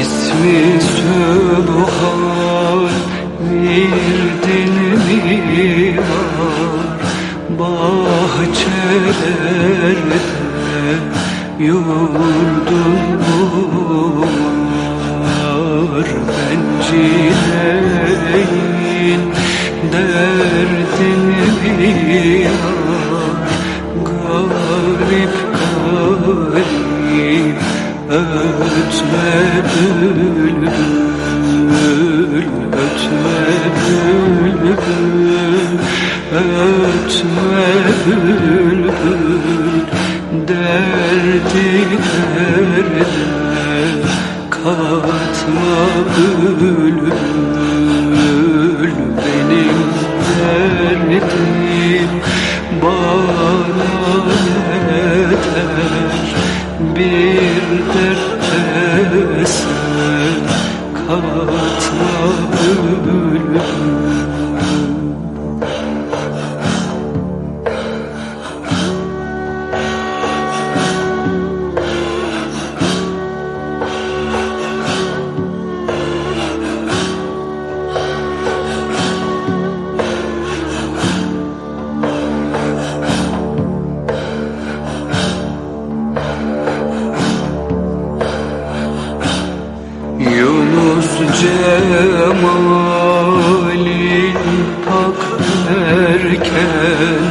İsmi Sübhan bir dinimi var. Bahçelerde yurdum var Bencileyin derdini yar Garip garip ötme bülbül ötme bülbül ötme bülbül derdi derde katma bülbül benim derdim bana yeter bir katma bülbül cemalin pak erken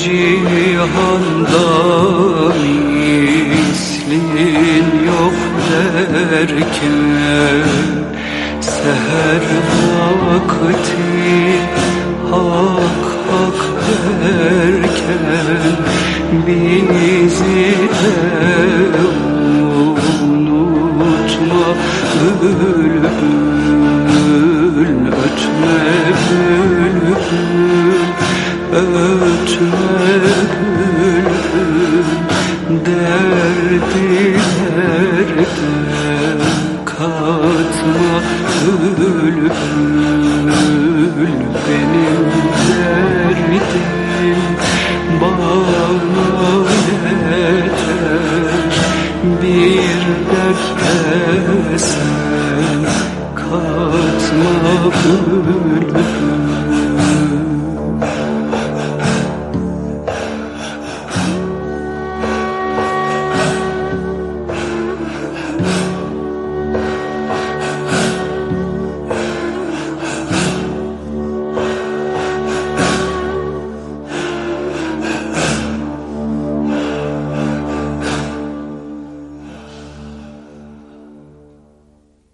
Cihanda mislin yok derken Seher vakti hak hak derken Bizi de unutma bülbül bilerden katma bülbül benim derdim bana yeter bir dert sen katma bülbül